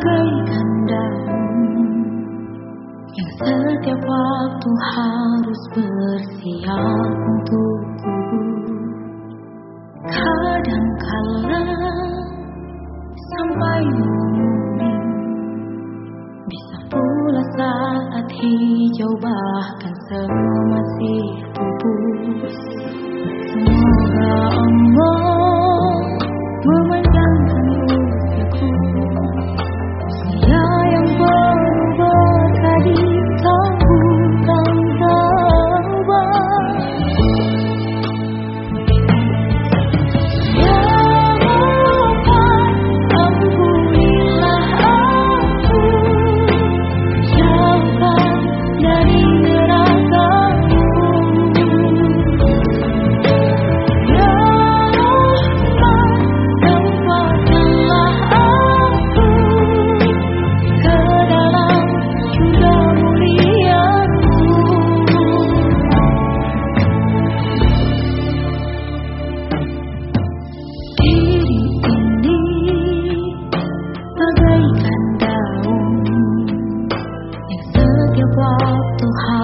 bagai kandang yang setiap waktu harus bersiap untukku. Kadangkala sampai menguning, bisa pula saat hijau bahkan semua masih pupus. 都好